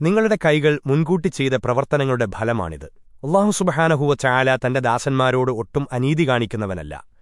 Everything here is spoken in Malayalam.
നിങ്ങളുടെ കൈകൾ മുൻകൂട്ടി ചെയ്ത പ്രവർത്തനങ്ങളുടെ ഫലമാണിത്. അള്ളാഹു സുബഹാനഹുവ ചായാല തന്റെ ദാസന്മാരോട് ഒട്ടും അനീതി കാണിക്കുന്നവനല്ല.